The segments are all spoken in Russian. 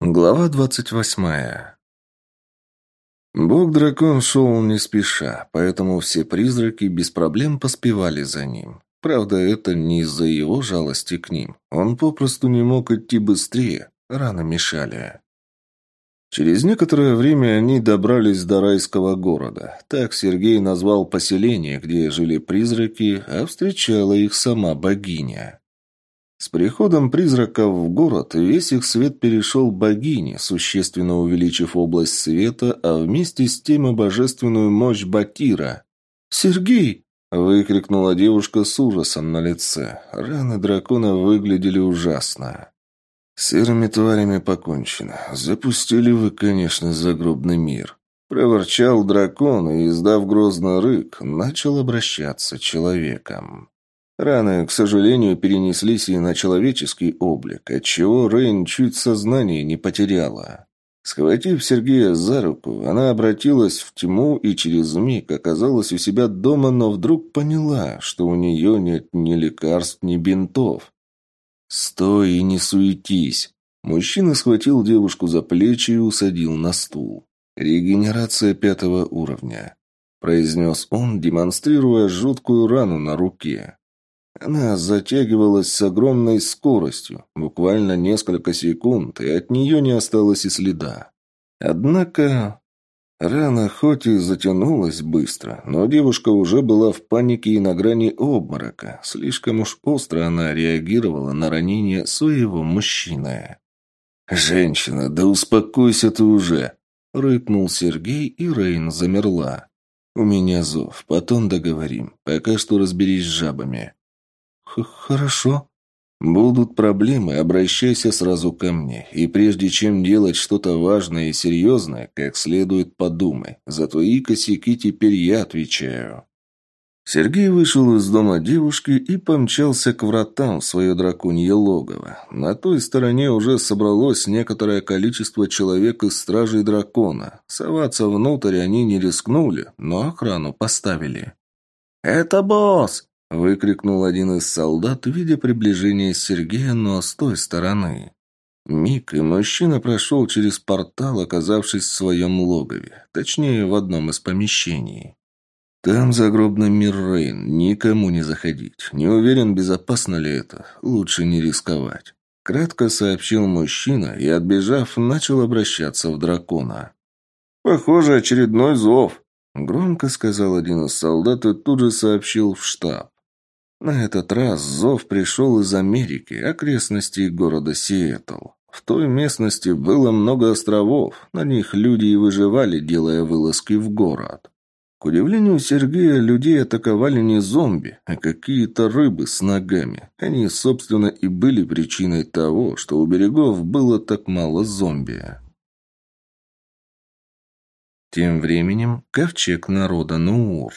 Глава двадцать восьмая. Бог-дракон шел не спеша, поэтому все призраки без проблем поспевали за ним. Правда, это не из-за его жалости к ним. Он попросту не мог идти быстрее, рано мешали. Через некоторое время они добрались до райского города. Так Сергей назвал поселение, где жили призраки, а встречала их сама богиня. С приходом призраков в город весь их свет перешел богине, существенно увеличив область света, а вместе с тем и божественную мощь Батира. «Сергей!» – выкрикнула девушка с ужасом на лице. Раны дракона выглядели ужасно. «Серыми тварями покончено. Запустили вы, конечно, загробный мир». Проворчал дракон и, издав грозный рык, начал обращаться человеком. Раны, к сожалению, перенеслись и на человеческий облик, отчего Рейн чуть сознание не потеряла. Схватив Сергея за руку, она обратилась в тьму и через миг оказалась у себя дома, но вдруг поняла, что у нее нет ни лекарств, ни бинтов. «Стой и не суетись!» Мужчина схватил девушку за плечи и усадил на стул. «Регенерация пятого уровня», – произнес он, демонстрируя жуткую рану на руке. Она затягивалась с огромной скоростью, буквально несколько секунд, и от нее не осталось и следа. Однако рана хоть и затянулась быстро, но девушка уже была в панике и на грани обморока. Слишком уж остро она реагировала на ранение своего мужчины. «Женщина, да успокойся ты уже!» — рыкнул Сергей, и Рейн замерла. «У меня зов, потом договорим. Пока что разберись с жабами». «Хорошо». «Будут проблемы, обращайся сразу ко мне. И прежде чем делать что-то важное и серьезное, как следует подумай. За твои косяки теперь я отвечаю». Сергей вышел из дома девушки и помчался к вратам в свое драконье логово. На той стороне уже собралось некоторое количество человек из стражей дракона. Соваться внутрь они не рискнули, но охрану поставили. «Это босс!» Выкрикнул один из солдат, видя приближение Сергея, но с той стороны. Миг, и мужчина прошел через портал, оказавшись в своем логове. Точнее, в одном из помещений. «Там загробный мир Рейн. Никому не заходить. Не уверен, безопасно ли это. Лучше не рисковать». Кратко сообщил мужчина и, отбежав, начал обращаться в дракона. «Похоже, очередной зов», — громко сказал один из солдат и тут же сообщил в штаб. На этот раз зов пришел из Америки, окрестностей города Сиэтл. В той местности было много островов, на них люди и выживали, делая вылазки в город. К удивлению Сергея, людей атаковали не зомби, а какие-то рыбы с ногами. Они, собственно, и были причиной того, что у берегов было так мало зомби. Тем временем ковчег народа Нуур.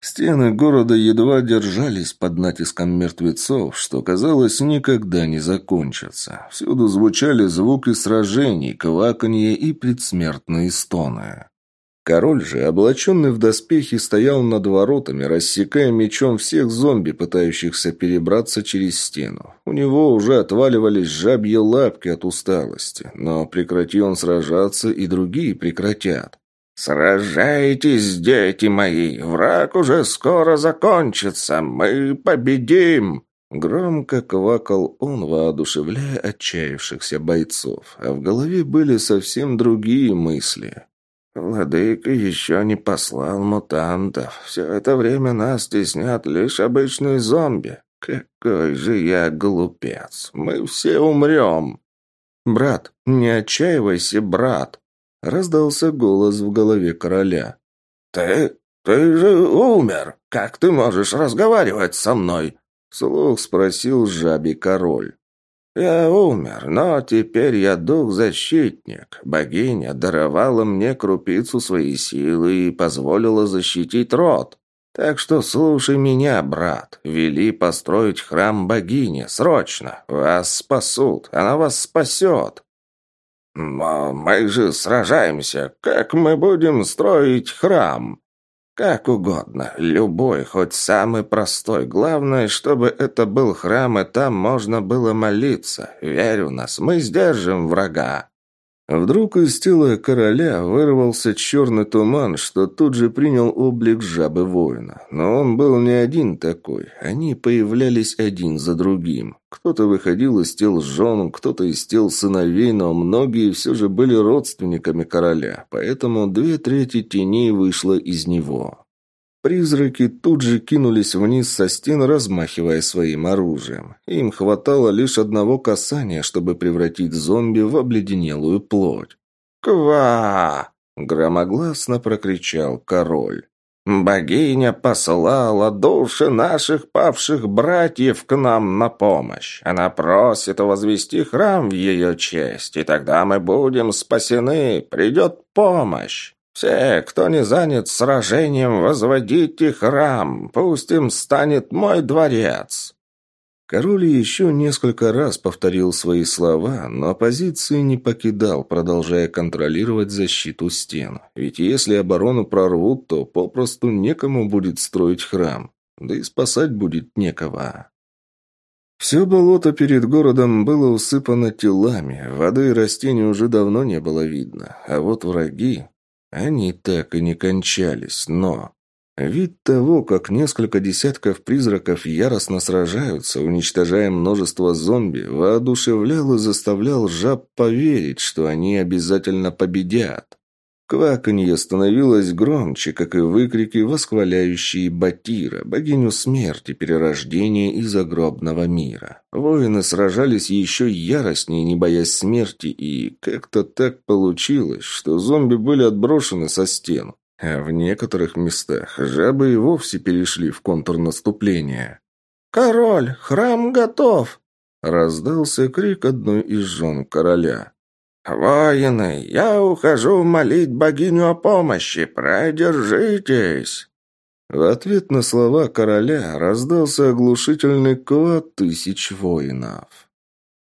Стены города едва держались под натиском мертвецов, что, казалось, никогда не закончатся. Всюду звучали звуки сражений, кваканье и предсмертные стоны. Король же, облаченный в доспехи, стоял над воротами, рассекая мечом всех зомби, пытающихся перебраться через стену. У него уже отваливались жабьи лапки от усталости, но прекрати он сражаться, и другие прекратят. «Сражайтесь, дети мои! Враг уже скоро закончится! Мы победим!» Громко квакал он, воодушевляя отчаявшихся бойцов, а в голове были совсем другие мысли. «Владыка еще не послал мутантов. Все это время нас стеснят лишь обычные зомби. Какой же я глупец! Мы все умрем!» «Брат, не отчаивайся, брат!» Раздался голос в голове короля. «Ты... ты же умер! Как ты можешь разговаривать со мной?» Слух спросил жабий король. «Я умер, но теперь я дух-защитник. Богиня даровала мне крупицу своей силы и позволила защитить род. Так что слушай меня, брат. Вели построить храм богини. Срочно. Вас спасут. Она вас спасет. «Но мы же сражаемся. Как мы будем строить храм?» Как угодно, любой, хоть самый простой. Главное, чтобы это был храм, и там можно было молиться. Верь в нас, мы сдержим врага. Вдруг из тела короля вырвался черный туман, что тут же принял облик жабы воина. Но он был не один такой. Они появлялись один за другим. Кто-то выходил из тел жен, кто-то из тел сыновей, но многие все же были родственниками короля, поэтому две трети теней вышло из него. Призраки тут же кинулись вниз со стен, размахивая своим оружием. Им хватало лишь одного касания, чтобы превратить зомби в обледенелую плоть. «Ква!» – громогласно прокричал король. «Богиня послала души наших павших братьев к нам на помощь. Она просит возвести храм в ее честь, и тогда мы будем спасены, придет помощь». Все, кто не занят сражением, возводите храм, пусть им станет мой дворец». Король еще несколько раз повторил свои слова, но позиции не покидал, продолжая контролировать защиту стен. Ведь если оборону прорвут, то попросту некому будет строить храм, да и спасать будет некого. Все болото перед городом было усыпано телами, воды и растений уже давно не было видно, а вот враги... Они так и не кончались, но... Вид того, как несколько десятков призраков яростно сражаются, уничтожая множество зомби, воодушевлял и заставлял жаб поверить, что они обязательно победят. Кваканье становилось громче, как и выкрики, восхваляющие Батира, богиню смерти, перерождения и загробного мира. Воины сражались еще яростнее, не боясь смерти, и как-то так получилось, что зомби были отброшены со стен, а в некоторых местах жабы и вовсе перешли в контур наступления. «Король, храм готов!» — раздался крик одной из жен короля. «Воины, я ухожу молить богиню о помощи, продержитесь!» В ответ на слова короля раздался оглушительный квад тысяч воинов.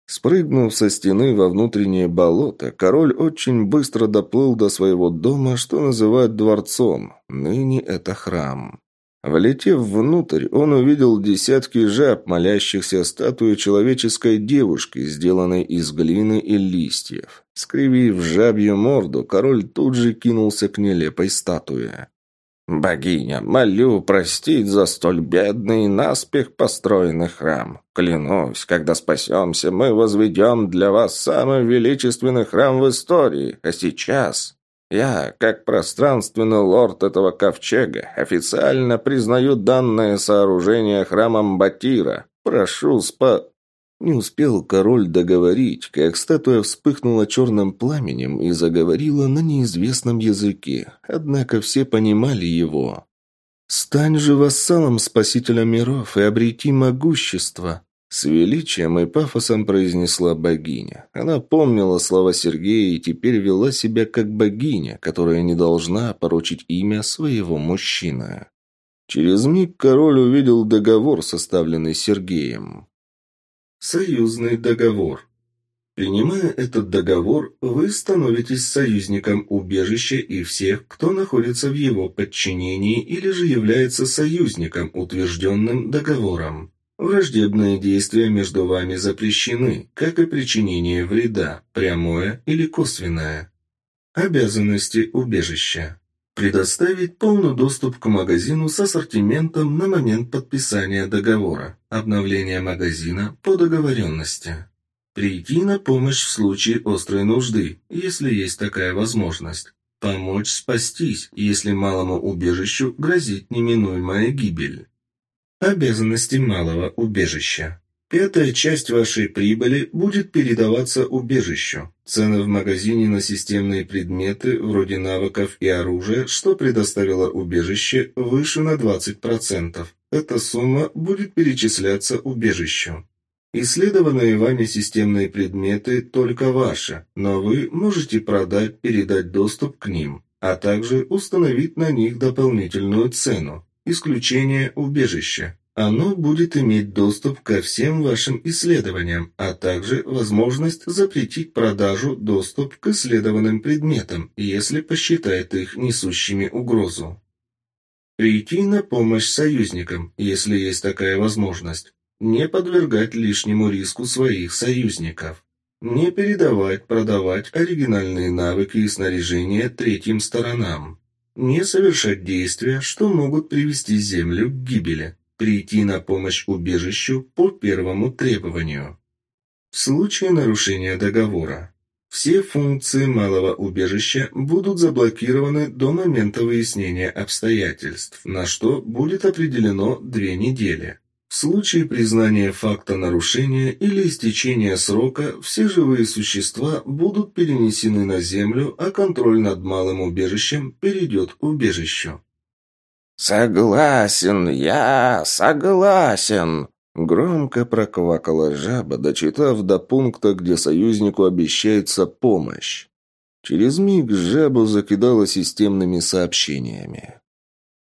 Спрыгнув со стены во внутреннее болото, король очень быстро доплыл до своего дома, что называют дворцом. Ныне это храм. Влетев внутрь, он увидел десятки жаб, молящихся статуе человеческой девушки, сделанной из глины и листьев. Скривив жабью морду, король тут же кинулся к нелепой статуе. «Богиня, молю простить за столь бедный наспех построенный храм. Клянусь, когда спасемся, мы возведем для вас самый величественный храм в истории, а сейчас я, как пространственный лорд этого ковчега, официально признаю данное сооружение храмом Батира. Прошу спа...» Не успел король договорить, как статуя вспыхнула черным пламенем и заговорила на неизвестном языке. Однако все понимали его. «Стань же вассалом спасителя миров и обрети могущество», с величием и пафосом произнесла богиня. Она помнила слова Сергея и теперь вела себя как богиня, которая не должна порочить имя своего мужчины. Через миг король увидел договор, составленный Сергеем. Союзный договор. Принимая этот договор, вы становитесь союзником убежища и всех, кто находится в его подчинении или же является союзником, утвержденным договором. Враждебные действия между вами запрещены, как и причинение вреда, прямое или косвенное. Обязанности убежища. Предоставить полный доступ к магазину с ассортиментом на момент подписания договора. Обновление магазина по договоренности. Прийти на помощь в случае острой нужды, если есть такая возможность. Помочь спастись, если малому убежищу грозит неминуемая гибель. Обязанности малого убежища. Пятая часть вашей прибыли будет передаваться убежищу. Цены в магазине на системные предметы, вроде навыков и оружия, что предоставило убежище, выше на 20%. Эта сумма будет перечисляться убежищу. Исследованные вами системные предметы только ваши, но вы можете продать, передать доступ к ним, а также установить на них дополнительную цену. Исключение убежища. Оно будет иметь доступ ко всем вашим исследованиям, а также возможность запретить продажу доступ к исследованным предметам, если посчитает их несущими угрозу. Прийти на помощь союзникам, если есть такая возможность. Не подвергать лишнему риску своих союзников. Не передавать, продавать оригинальные навыки и снаряжение третьим сторонам. Не совершать действия, что могут привести Землю к гибели. Прийти на помощь убежищу по первому требованию. В случае нарушения договора. Все функции малого убежища будут заблокированы до момента выяснения обстоятельств, на что будет определено две недели. В случае признания факта нарушения или истечения срока, все живые существа будут перенесены на Землю, а контроль над малым убежищем перейдет к убежищу. «Согласен, я согласен!» Громко проквакала жаба, дочитав до пункта, где союзнику обещается помощь. Через миг жабу закидала системными сообщениями.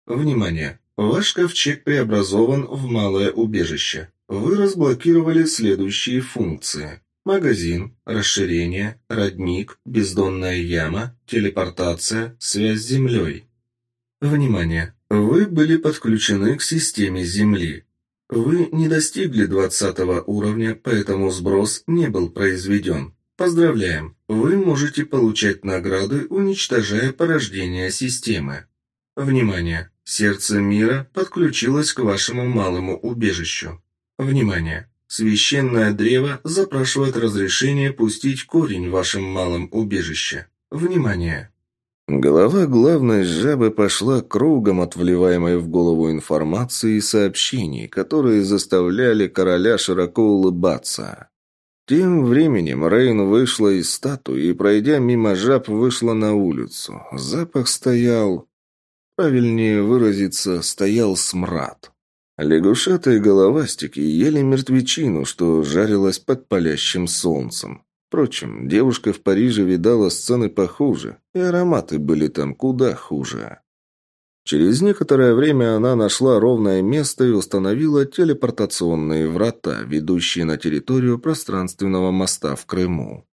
«Внимание! Ваш ковчег преобразован в малое убежище. Вы разблокировали следующие функции. Магазин, расширение, родник, бездонная яма, телепортация, связь с Землей. Внимание! Вы были подключены к системе Земли. Вы не достигли 20 уровня, поэтому сброс не был произведен. Поздравляем! Вы можете получать награды, уничтожая порождение системы. Внимание! Сердце мира подключилось к вашему малому убежищу. Внимание! Священное древо запрашивает разрешение пустить корень в вашем малом убежище. Внимание! Голова главной жабы пошла кругом от вливаемой в голову информации и сообщений, которые заставляли короля широко улыбаться. Тем временем Рейн вышла из статуи и, пройдя мимо жаб, вышла на улицу. Запах стоял Правильнее выразиться, стоял смрад. Лягушатые головастики ели мертвечину, что жарилась под палящим солнцем. Впрочем, девушка в Париже видала сцены похуже, и ароматы были там куда хуже. Через некоторое время она нашла ровное место и установила телепортационные врата, ведущие на территорию пространственного моста в Крыму.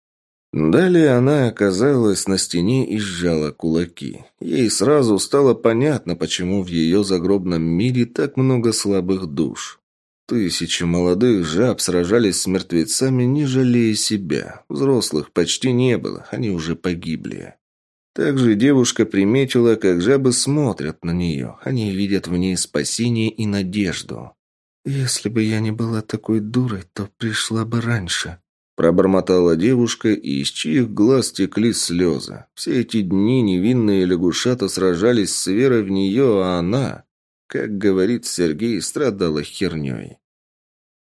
Далее она оказалась на стене и сжала кулаки. Ей сразу стало понятно, почему в ее загробном мире так много слабых душ. Тысячи молодых жаб сражались с мертвецами, не жалея себя. Взрослых почти не было, они уже погибли. Также девушка приметила, как жабы смотрят на нее. Они видят в ней спасение и надежду. «Если бы я не была такой дурой, то пришла бы раньше», Пробормотала девушка, и из чьих глаз текли слезы. Все эти дни невинные лягушата сражались с верой в нее, а она, как говорит Сергей, страдала херней.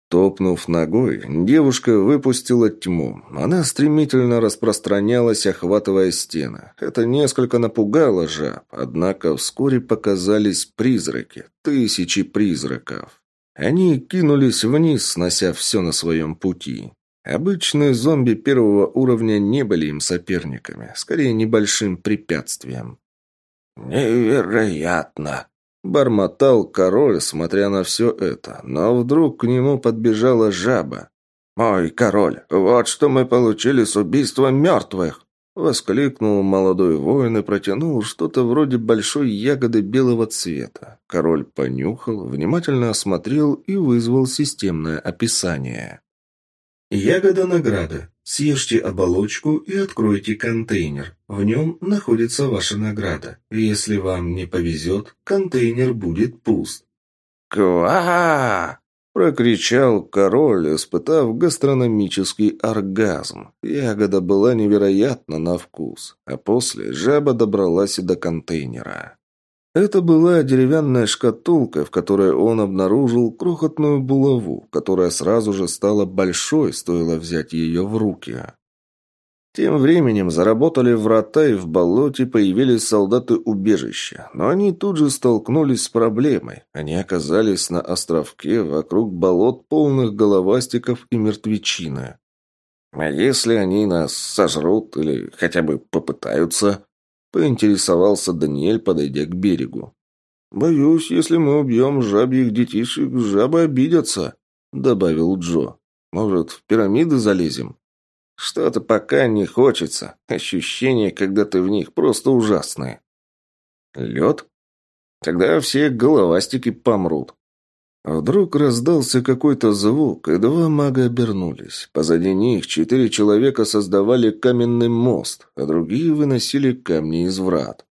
Топнув ногой, девушка выпустила тьму. Она стремительно распространялась, охватывая стены. Это несколько напугало жаб, однако вскоре показались призраки, тысячи призраков. Они кинулись вниз, снося все на своем пути. Обычные зомби первого уровня не были им соперниками, скорее небольшим препятствием. «Невероятно!» – бормотал король, смотря на все это, но вдруг к нему подбежала жаба. «Мой король, вот что мы получили с убийства мертвых!» Воскликнул молодой воин и протянул что-то вроде большой ягоды белого цвета. Король понюхал, внимательно осмотрел и вызвал системное описание. Ягода награда. Съешьте оболочку и откройте контейнер. В нем находится ваша награда. Если вам не повезет, контейнер будет пуст. «Ква!» – прокричал король, испытав гастрономический оргазм. Ягода была невероятна на вкус, а после жаба добралась и до контейнера. Это была деревянная шкатулка, в которой он обнаружил крохотную булаву, которая сразу же стала большой, стоило взять ее в руки. Тем временем заработали врата, и в болоте появились солдаты убежища. Но они тут же столкнулись с проблемой. Они оказались на островке вокруг болот, полных головастиков и мертвечины. «А если они нас сожрут или хотя бы попытаются?» Поинтересовался Даниэль, подойдя к берегу. «Боюсь, если мы убьем жабьих детишек, жабы обидятся», — добавил Джо. «Может, в пирамиды залезем?» «Что-то пока не хочется. Ощущения, когда ты в них, просто ужасные». «Лед?» Тогда все головастики помрут. Вдруг раздался какой-то звук, и два мага обернулись. Позади них четыре человека создавали каменный мост, а другие выносили камни из врат.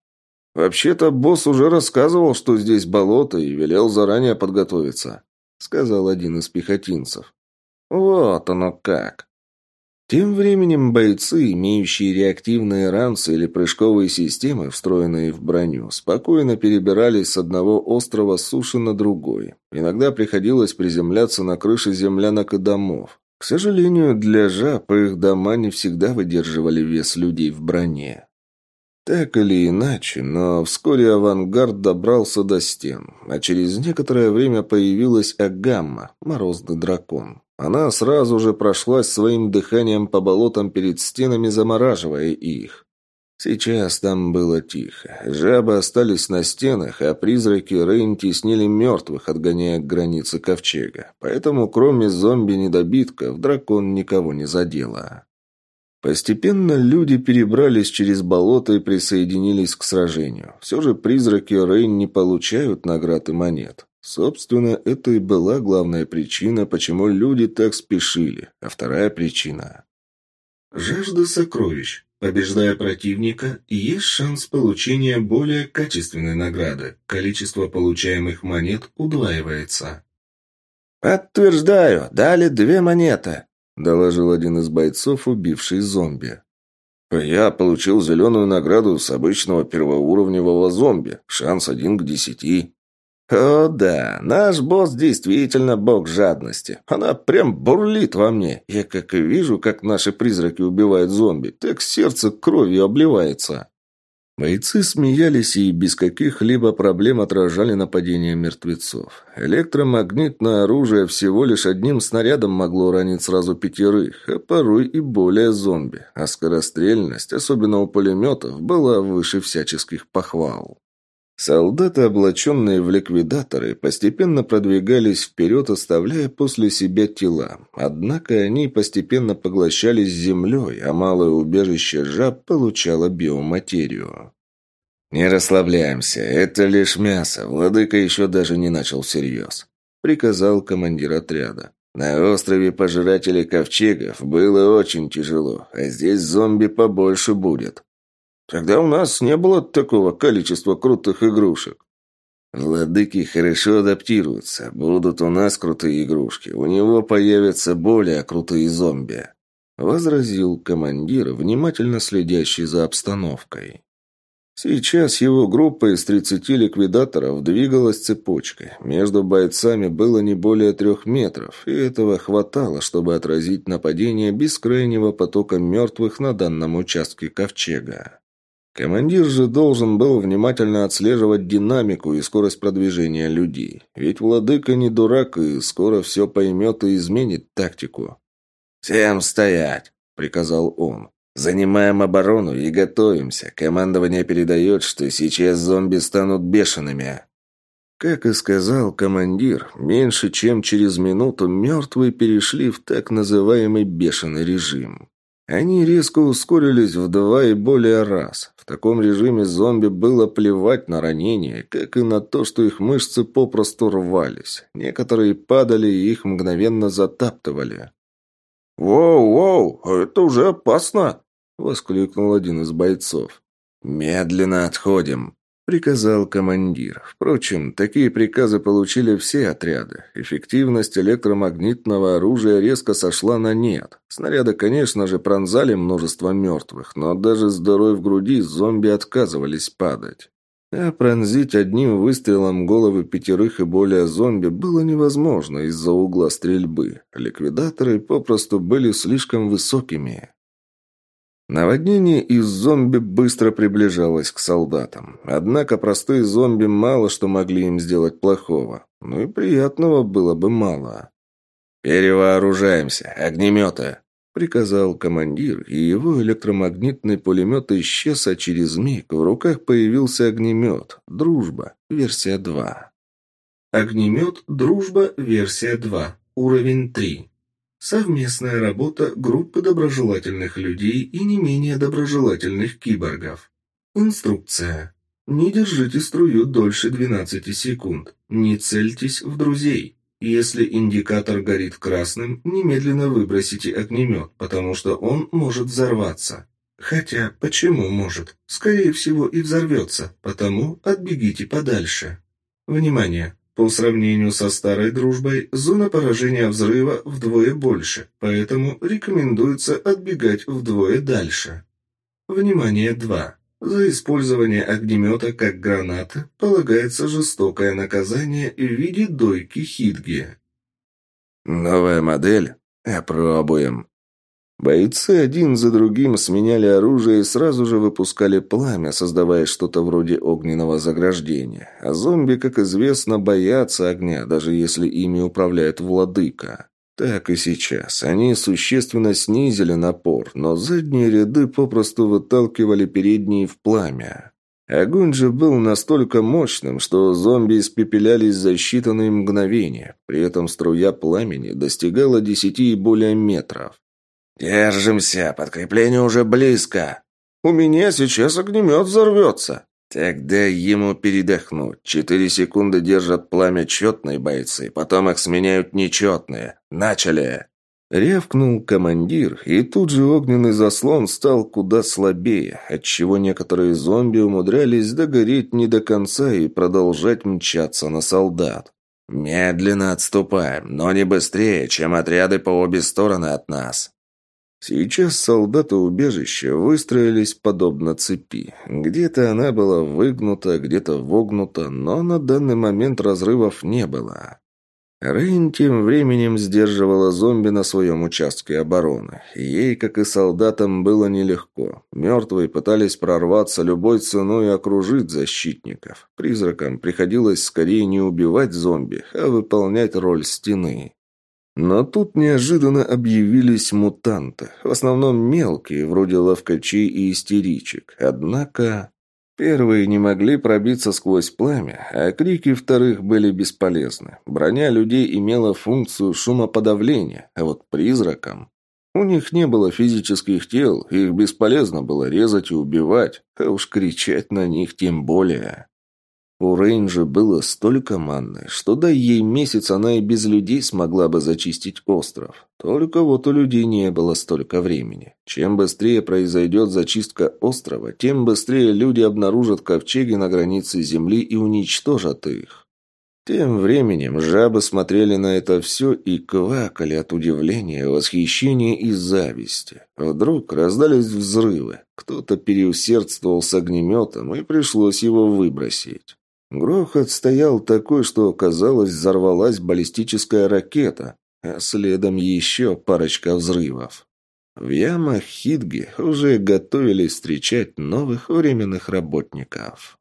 «Вообще-то босс уже рассказывал, что здесь болото, и велел заранее подготовиться», — сказал один из пехотинцев. «Вот оно как». Тем временем бойцы, имеющие реактивные ранцы или прыжковые системы, встроенные в броню, спокойно перебирались с одного острова суши на другой. Иногда приходилось приземляться на крыши землянок и домов. К сожалению, для жаб их дома не всегда выдерживали вес людей в броне. Так или иначе, но вскоре авангард добрался до стен, а через некоторое время появилась Агамма, морозный дракон. Она сразу же прошлась своим дыханием по болотам перед стенами, замораживая их. Сейчас там было тихо. Жабы остались на стенах, а призраки Рейн теснили мертвых, отгоняя к границе ковчега. Поэтому, кроме зомби-недобитков, дракон никого не задела. Постепенно люди перебрались через болото и присоединились к сражению. Все же призраки Рейн не получают наград и монет. Собственно, это и была главная причина, почему люди так спешили. А вторая причина... Жажда сокровищ. Побеждая противника, есть шанс получения более качественной награды. Количество получаемых монет удваивается. «Подтверждаю, дали две монеты», — доложил один из бойцов, убивший зомби. «Я получил зеленую награду с обычного первоуровневого зомби. Шанс один к десяти», «О да, наш босс действительно бог жадности. Она прям бурлит во мне. Я как и вижу, как наши призраки убивают зомби, так сердце кровью обливается». Бойцы смеялись и без каких-либо проблем отражали нападение мертвецов. Электромагнитное оружие всего лишь одним снарядом могло ранить сразу пятерых, а порой и более зомби. А скорострельность, особенно у пулеметов, была выше всяческих похвал. Солдаты, облаченные в ликвидаторы, постепенно продвигались вперед, оставляя после себя тела. Однако они постепенно поглощались землей, а малое убежище жаб получало биоматерию. «Не расслабляемся, это лишь мясо, владыка еще даже не начал всерьез», — приказал командир отряда. «На острове Пожирателей Ковчегов было очень тяжело, а здесь зомби побольше будет». Тогда у нас не было такого количества крутых игрушек. Владыки хорошо адаптируются. Будут у нас крутые игрушки. У него появятся более крутые зомби. Возразил командир, внимательно следящий за обстановкой. Сейчас его группа из 30 ликвидаторов двигалась цепочкой. Между бойцами было не более трех метров, и этого хватало, чтобы отразить нападение бескрайнего потока мертвых на данном участке ковчега. Командир же должен был внимательно отслеживать динамику и скорость продвижения людей. Ведь владыка не дурак и скоро все поймет и изменит тактику. «Всем стоять!» – приказал он. «Занимаем оборону и готовимся. Командование передает, что сейчас зомби станут бешеными». Как и сказал командир, меньше чем через минуту мертвые перешли в так называемый бешеный режим. Они резко ускорились в два и более раз. В таком режиме зомби было плевать на ранения, как и на то, что их мышцы попросту рвались. Некоторые падали и их мгновенно затаптывали. «Воу-воу, это уже опасно!» — воскликнул один из бойцов. «Медленно отходим», — приказал командир. Впрочем, такие приказы получили все отряды. Эффективность электромагнитного оружия резко сошла на нет. Снаряды, конечно же, пронзали множество мертвых, но даже с дырой в груди зомби отказывались падать. А пронзить одним выстрелом головы пятерых и более зомби было невозможно из-за угла стрельбы. Ликвидаторы попросту были слишком высокими. Наводнение из зомби быстро приближалось к солдатам. Однако простые зомби мало что могли им сделать плохого. Ну и приятного было бы мало. «Перевооружаемся! Огнеметы!» приказал командир, и его электромагнитный пулемет исчез, а через миг в руках появился огнемет «Дружба», версия 2. Огнемет «Дружба», версия 2, уровень 3. Совместная работа группы доброжелательных людей и не менее доброжелательных киборгов. Инструкция. Не держите струю дольше 12 секунд. Не цельтесь в друзей. Если индикатор горит красным, немедленно выбросите огнемет, потому что он может взорваться. Хотя, почему может? Скорее всего и взорвется, потому отбегите подальше. Внимание! По сравнению со старой дружбой, зона поражения взрыва вдвое больше, поэтому рекомендуется отбегать вдвое дальше. Внимание 2. За использование огнемета как граната полагается жестокое наказание в виде дойки Хидги. Новая модель? Опробуем. Бойцы один за другим сменяли оружие и сразу же выпускали пламя, создавая что-то вроде огненного заграждения. А зомби, как известно, боятся огня, даже если ими управляет владыка. Так и сейчас. Они существенно снизили напор, но задние ряды попросту выталкивали передние в пламя. Огонь же был настолько мощным, что зомби испепелялись за считанные мгновения. При этом струя пламени достигала десяти и более метров. «Держимся, подкрепление уже близко. У меня сейчас огнемет взорвется». «Тогда ему передохнуть. Четыре секунды держат пламя четные бойцы, потом их сменяют нечетные. Начали!» Рявкнул командир, и тут же огненный заслон стал куда слабее, отчего некоторые зомби умудрялись догореть не до конца и продолжать мчаться на солдат. «Медленно отступаем, но не быстрее, чем отряды по обе стороны от нас», Сейчас солдаты убежища выстроились подобно цепи. Где-то она была выгнута, где-то вогнута, но на данный момент разрывов не было. Рейн тем временем сдерживала зомби на своем участке обороны. Ей, как и солдатам, было нелегко. Мертвые пытались прорваться любой ценой и окружить защитников. Призракам приходилось скорее не убивать зомби, а выполнять роль стены. Но тут неожиданно объявились мутанты, в основном мелкие, вроде ловкачей и истеричек. Однако первые не могли пробиться сквозь пламя, а крики вторых были бесполезны. Броня людей имела функцию шумоподавления, а вот призракам... У них не было физических тел, их бесполезно было резать и убивать, а уж кричать на них тем более. У Рейнджи было столько манны, что дай ей месяц, она и без людей смогла бы зачистить остров. Только вот у людей не было столько времени. Чем быстрее произойдет зачистка острова, тем быстрее люди обнаружат ковчеги на границе земли и уничтожат их. Тем временем жабы смотрели на это все и квакали от удивления, восхищения и зависти. Вдруг раздались взрывы. Кто-то переусердствовал с огнеметом, и пришлось его выбросить. Грохот стоял такой, что, казалось, взорвалась баллистическая ракета, а следом еще парочка взрывов. В ямах Хидги уже готовились встречать новых временных работников.